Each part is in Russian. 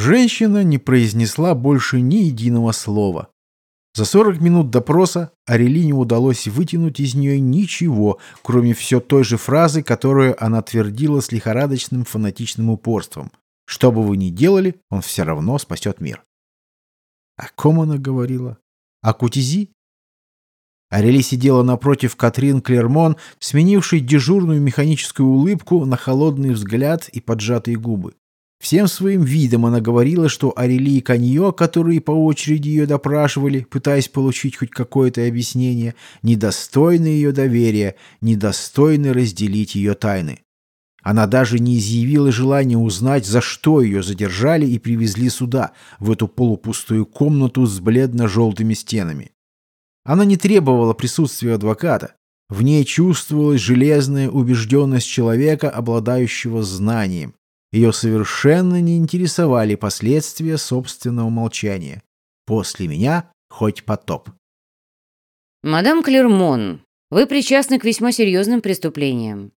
Женщина не произнесла больше ни единого слова. За 40 минут допроса Арели не удалось вытянуть из нее ничего, кроме все той же фразы, которую она твердила с лихорадочным фанатичным упорством. «Что бы вы ни делали, он все равно спасет мир». О ком она говорила? О Кутизи? Арели сидела напротив Катрин Клермон, сменившей дежурную механическую улыбку на холодный взгляд и поджатые губы. Всем своим видом она говорила, что Арели и Каньо, которые по очереди ее допрашивали, пытаясь получить хоть какое-то объяснение, недостойны ее доверия, недостойны разделить ее тайны. Она даже не изъявила желания узнать, за что ее задержали и привезли сюда, в эту полупустую комнату с бледно-желтыми стенами. Она не требовала присутствия адвоката. В ней чувствовалась железная убежденность человека, обладающего знанием. Ее совершенно не интересовали последствия собственного молчания. После меня хоть потоп. «Мадам Клермон, вы причастны к весьма серьезным преступлениям.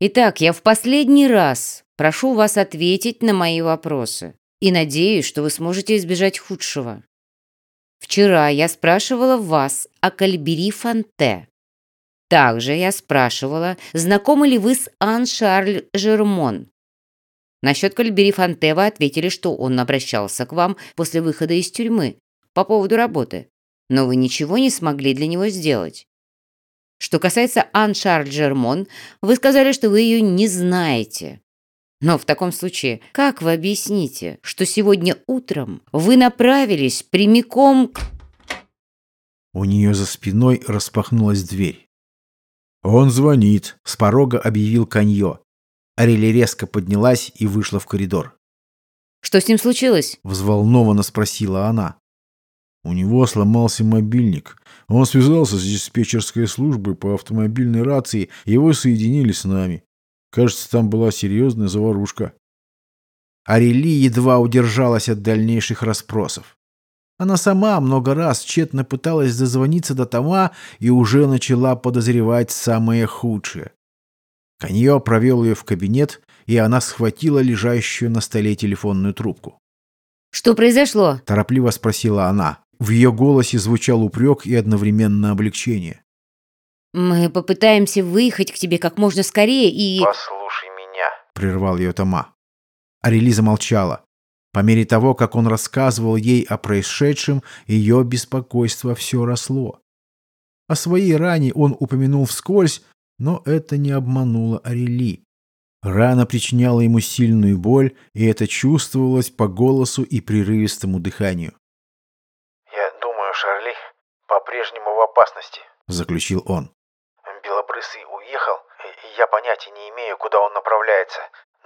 Итак, я в последний раз прошу вас ответить на мои вопросы и надеюсь, что вы сможете избежать худшего. Вчера я спрашивала вас о Кальбери Фанте. Также я спрашивала, знакомы ли вы с Ан-Шарль Жермон. Насчет Кальбери Фанте вы ответили, что он обращался к вам после выхода из тюрьмы по поводу работы, но вы ничего не смогли для него сделать. Что касается Ан-Шарль Жермон, вы сказали, что вы ее не знаете. Но в таком случае, как вы объясните, что сегодня утром вы направились прямиком к... У нее за спиной распахнулась дверь. «Он звонит», — с порога объявил Каньо. Арели резко поднялась и вышла в коридор. «Что с ним случилось?» — взволнованно спросила она. У него сломался мобильник. Он связался с диспетчерской службой по автомобильной рации, его соединили с нами. Кажется, там была серьезная заварушка. Арели едва удержалась от дальнейших расспросов. Она сама много раз тщетно пыталась дозвониться до Тома и уже начала подозревать самое худшее. Каньо провел ее в кабинет, и она схватила лежащую на столе телефонную трубку. «Что произошло?» – торопливо спросила она. В ее голосе звучал упрек и одновременно облегчение. Мы попытаемся выехать к тебе как можно скорее и... Послушай меня, прервал ее Тома. Арели замолчала. По мере того, как он рассказывал ей о происшедшем, ее беспокойство все росло. О своей ране он упомянул вскользь, но это не обмануло Арели. Рана причиняла ему сильную боль, и это чувствовалось по голосу и прерывистому дыханию. «Я думаю, Шарли по-прежнему в опасности», — заключил он. Белобрысый уехал, я понятия не имею, куда он направляется.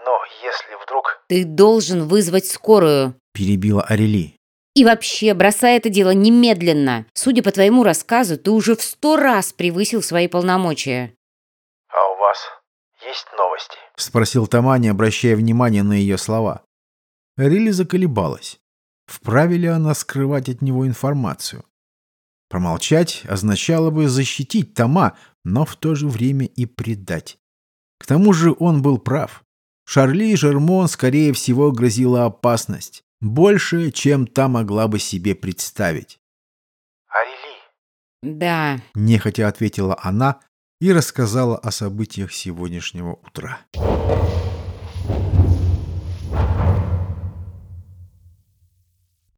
Но если вдруг... Ты должен вызвать скорую, перебила Арели. И вообще, бросай это дело немедленно. Судя по твоему рассказу, ты уже в сто раз превысил свои полномочия. У вас есть новости? Спросил Тома, не обращая внимания на ее слова. Арели заколебалась. Вправе ли она скрывать от него информацию? Промолчать означало бы защитить Тома, но в то же время и предать. К тому же он был прав. Шарли и Жермон, скорее всего, грозила опасность. Больше, чем та могла бы себе представить. «Арели?» «Да», — нехотя ответила она и рассказала о событиях сегодняшнего утра.